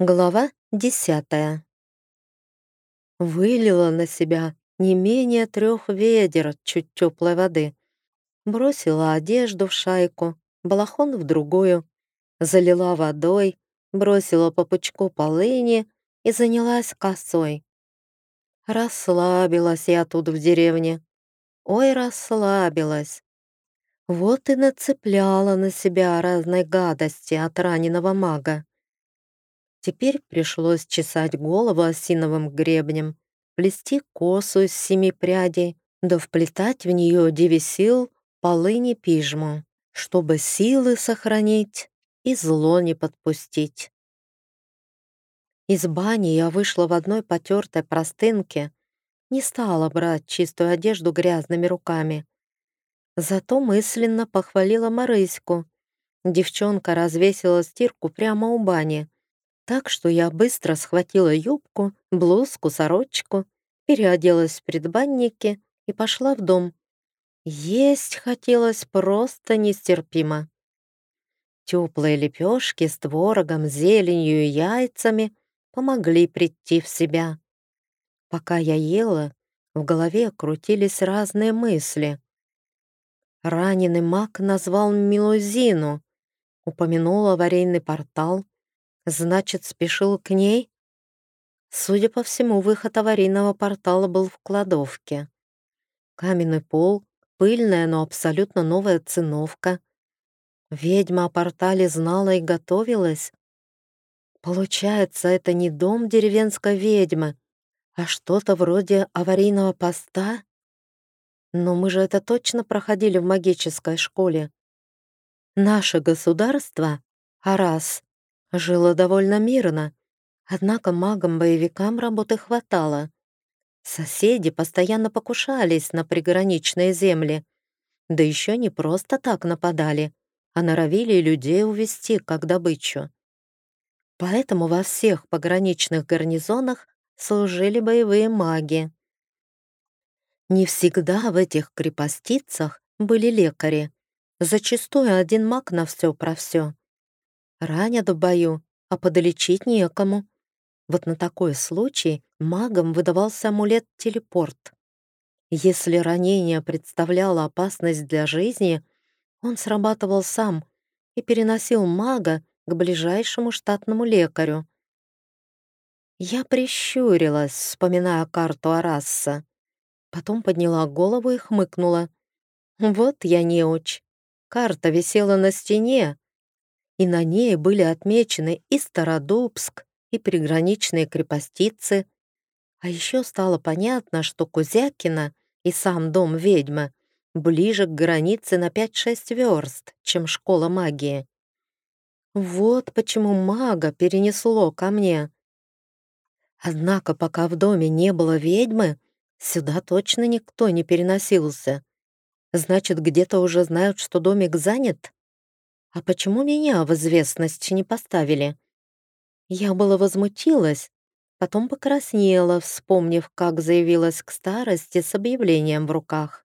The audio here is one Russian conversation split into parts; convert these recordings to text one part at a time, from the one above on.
Глава десятая. Вылила на себя не менее трех ведер чуть теплой воды. Бросила одежду в шайку, балахон в другую, залила водой, бросила по пучку полыни и занялась косой. Расслабилась я тут в деревне. Ой, расслабилась. Вот и нацепляла на себя разной гадости от раненого мага. Теперь пришлось чесать голову осиновым гребнем, плести косу из семи прядей, да вплетать в нее девисил полыни пижму, чтобы силы сохранить и зло не подпустить. Из бани я вышла в одной потертой простынке, не стала брать чистую одежду грязными руками. Зато мысленно похвалила Марыську. Девчонка развесила стирку прямо у бани, так что я быстро схватила юбку, блузку, сорочку, переоделась в предбаннике и пошла в дом. Есть хотелось просто нестерпимо. Теплые лепешки с творогом, зеленью и яйцами помогли прийти в себя. Пока я ела, в голове крутились разные мысли. Раненый маг назвал Милузину, упомянул аварийный портал, Значит, спешил к ней? Судя по всему, выход аварийного портала был в кладовке. Каменный пол, пыльная, но абсолютно новая циновка. Ведьма о портале знала и готовилась. Получается, это не дом деревенской ведьмы, а что-то вроде аварийного поста? Но мы же это точно проходили в магической школе. Наше государство, Арас, жило довольно мирно, однако магам-боевикам работы хватало. Соседи постоянно покушались на приграничные земли, да еще не просто так нападали, а норовили людей увести как добычу. Поэтому во всех пограничных гарнизонах служили боевые маги. Не всегда в этих крепостицах были лекари. Зачастую один маг на все про все. Ранят в бою, а подлечить некому. Вот на такой случай магам выдавался амулет-телепорт. Если ранение представляло опасность для жизни, он срабатывал сам и переносил мага к ближайшему штатному лекарю. Я прищурилась, вспоминая карту Арасса. Потом подняла голову и хмыкнула. Вот я неуч. Карта висела на стене, и на ней были отмечены и Стародубск, и приграничные крепостицы. А еще стало понятно, что Кузякина и сам дом ведьмы ближе к границе на 5-6 верст, чем школа магии. Вот почему мага перенесло ко мне. Однако пока в доме не было ведьмы, сюда точно никто не переносился. Значит, где-то уже знают, что домик занят? А почему меня в известность не поставили? Я было возмутилась, потом покраснела, вспомнив, как заявилась к старости с объявлением в руках.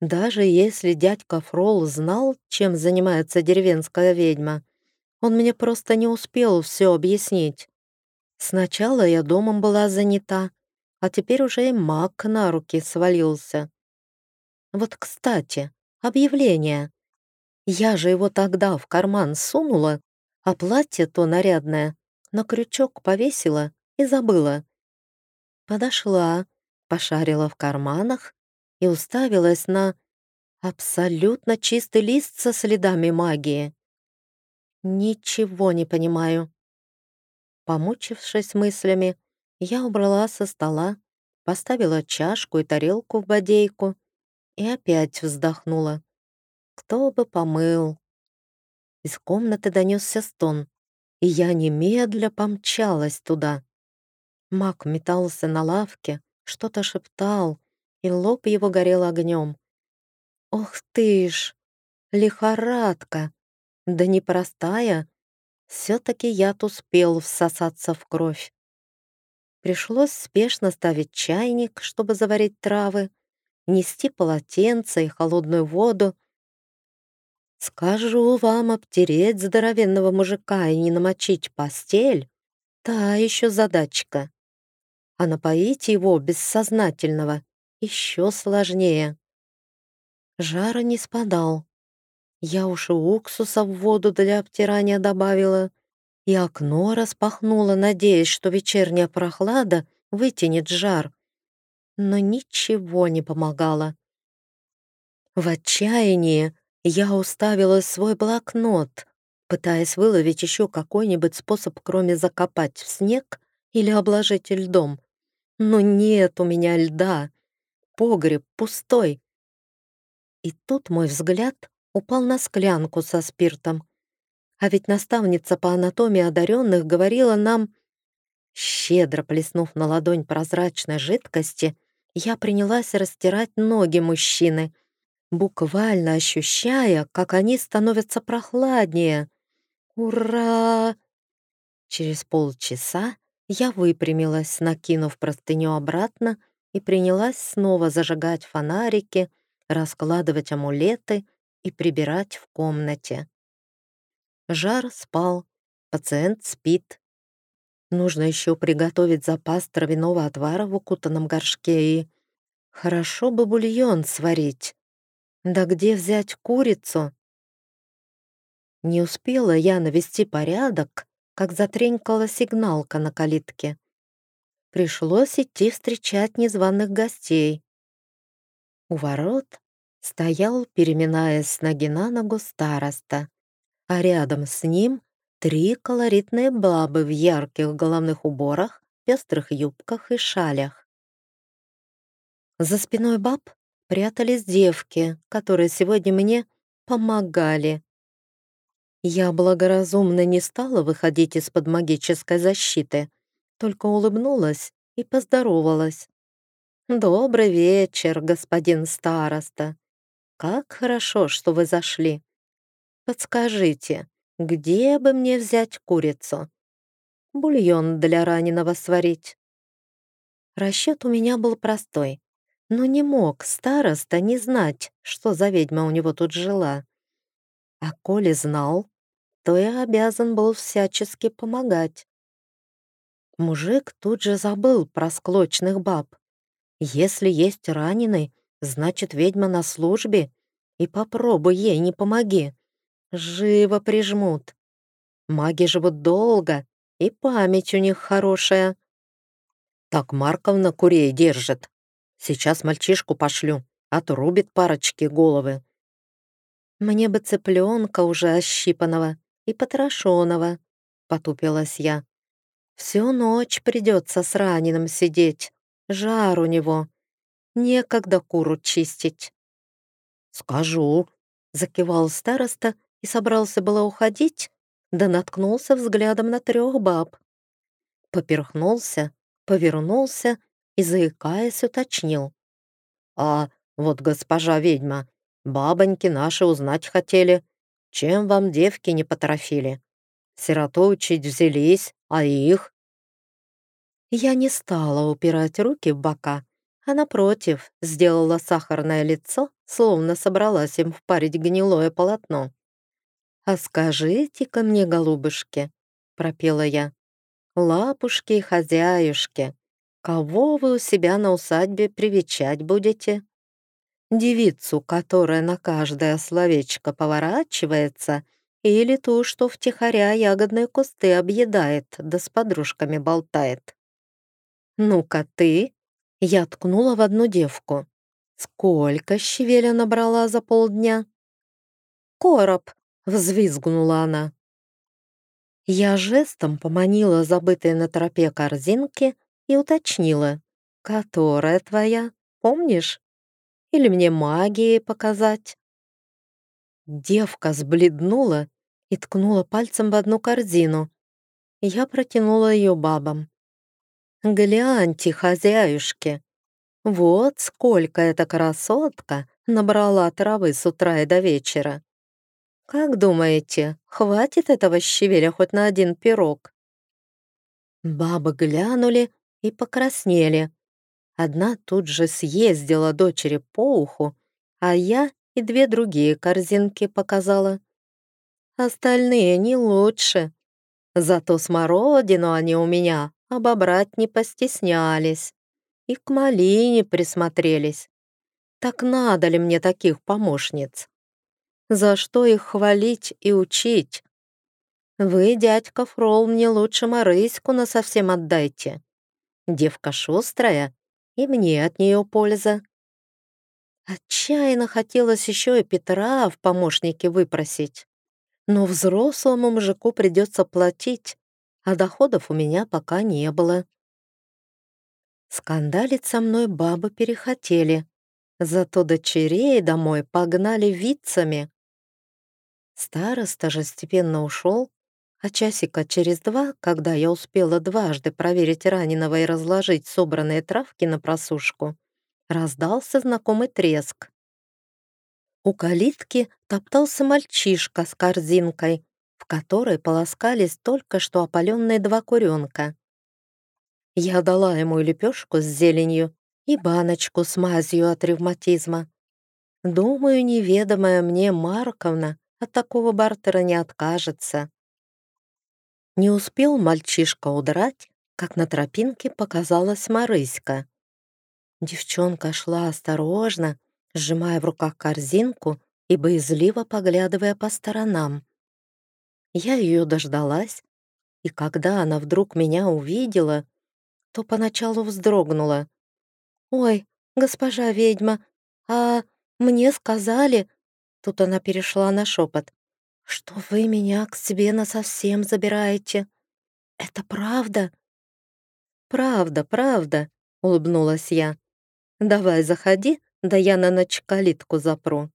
Даже если дядька Фрол знал, чем занимается деревенская ведьма, он мне просто не успел все объяснить. Сначала я домом была занята, а теперь уже и маг на руки свалился. Вот, кстати, объявление. Я же его тогда в карман сунула, а платье то нарядное на крючок повесила и забыла. Подошла, пошарила в карманах и уставилась на абсолютно чистый лист со следами магии. Ничего не понимаю. Помучившись мыслями, я убрала со стола, поставила чашку и тарелку в бодейку и опять вздохнула. Кто бы помыл? Из комнаты донесся стон, и я немедля помчалась туда. Мак метался на лавке, что-то шептал, и лоб его горел огнем. Ох ты ж! Лихорадка! Да непростая. Все-таки яд успел всосаться в кровь. Пришлось спешно ставить чайник, чтобы заварить травы, нести полотенце и холодную воду, Скажу вам обтереть здоровенного мужика и не намочить постель — та еще задачка. А напоить его бессознательного еще сложнее. Жара не спадал. Я уж и уксуса в воду для обтирания добавила, и окно распахнула, надеясь, что вечерняя прохлада вытянет жар. Но ничего не помогало. В отчаянии я уставила свой блокнот, пытаясь выловить еще какой-нибудь способ, кроме закопать в снег или обложить льдом. Но нет у меня льда. Погреб пустой. И тут мой взгляд упал на склянку со спиртом. А ведь наставница по анатомии одаренных говорила нам... Щедро плеснув на ладонь прозрачной жидкости, я принялась растирать ноги мужчины, буквально ощущая, как они становятся прохладнее. Ура! Через полчаса я выпрямилась, накинув простыню обратно, и принялась снова зажигать фонарики, раскладывать амулеты и прибирать в комнате. Жар спал, пациент спит. Нужно еще приготовить запас травяного отвара в укутанном горшке и... Хорошо бы бульон сварить. Да где взять курицу? Не успела я навести порядок, как затренькала сигналка на калитке. Пришлось идти встречать незваных гостей. У ворот стоял, переминаясь с ноги на ногу, староста, а рядом с ним три колоритные бабы в ярких головных уборах, пестрых юбках и шалях. За спиной баб прятались девки, которые сегодня мне помогали. Я благоразумно не стала выходить из-под магической защиты, только улыбнулась и поздоровалась. «Добрый вечер, господин староста. Как хорошо, что вы зашли. Подскажите, где бы мне взять курицу? Бульон для раненого сварить?» Расчет у меня был простой. Но не мог староста не знать, что за ведьма у него тут жила. А коли знал, то и обязан был всячески помогать. Мужик тут же забыл про склочных баб. Если есть раненый, значит, ведьма на службе, и попробуй ей не помоги. Живо прижмут. Маги живут долго, и память у них хорошая. Так Марковна курей держит, Сейчас мальчишку пошлю, отрубит парочки головы. Мне бы цыпленка уже ощипанного и потрошенного, потупилась я. Всю ночь придется с раненым сидеть. Жар у него. Некогда куру чистить. «Скажу», — закивал староста и собрался было уходить, да наткнулся взглядом на трех баб. Поперхнулся, повернулся и, заикаясь, уточнил. «А вот госпожа ведьма, бабоньки наши узнать хотели, чем вам девки не потрофили? Сироту учить взялись, а их?» Я не стала упирать руки в бока, а напротив сделала сахарное лицо, словно собралась им впарить гнилое полотно. «А скажите-ка мне, голубушки», — пропела я, — «лапушки и хозяюшки, Кого вы у себя на усадьбе привечать будете? Девицу, которая на каждое словечко поворачивается, или ту, что втихаря ягодные кусты объедает, да с подружками болтает? Ну-ка ты, я ткнула в одну девку. Сколько щавеля набрала за полдня? Короб, взвизгнула она. Я жестом поманила забытые на тропе корзинки, и уточнила, «Которая твоя, помнишь? Или мне магии показать?» Девка сбледнула и ткнула пальцем в одну корзину. Я протянула ее бабам. «Гляньте, хозяюшки, вот сколько эта красотка набрала травы с утра и до вечера. Как думаете, хватит этого щавеля хоть на один пирог?» Бабы глянули и покраснели. Одна тут же съездила дочери по уху, а я и две другие корзинки показала. Остальные не лучше. Зато смородину они у меня обобрать не постеснялись и к малине присмотрелись. Так надо ли мне таких помощниц? За что их хвалить и учить? Вы, дядька Фрол, мне лучше Марыську насовсем отдайте. Девка шустрая, и мне от нее польза. Отчаянно хотелось еще и Петра в помощники выпросить. Но взрослому мужику придется платить, а доходов у меня пока не было. Скандалить со мной бабы перехотели, зато дочерей домой погнали вицами. Староста же степенно ушел, а часика через два, когда я успела дважды проверить раненого и разложить собранные травки на просушку, раздался знакомый треск. У калитки топтался мальчишка с корзинкой, в которой полоскались только что опаленные два куренка. Я дала ему лепешку с зеленью и баночку с мазью от ревматизма. Думаю, неведомая мне Марковна от такого бартера не откажется. Не успел мальчишка удрать, как на тропинке показалась Марыська. Девчонка шла осторожно, сжимая в руках корзинку и боязливо поглядывая по сторонам. Я ее дождалась, и когда она вдруг меня увидела, то поначалу вздрогнула. «Ой, госпожа ведьма, а мне сказали...» Тут она перешла на шепот что вы меня к себе насовсем забираете. Это правда?» «Правда, правда», — улыбнулась я. «Давай заходи, да я на ночь калитку запру».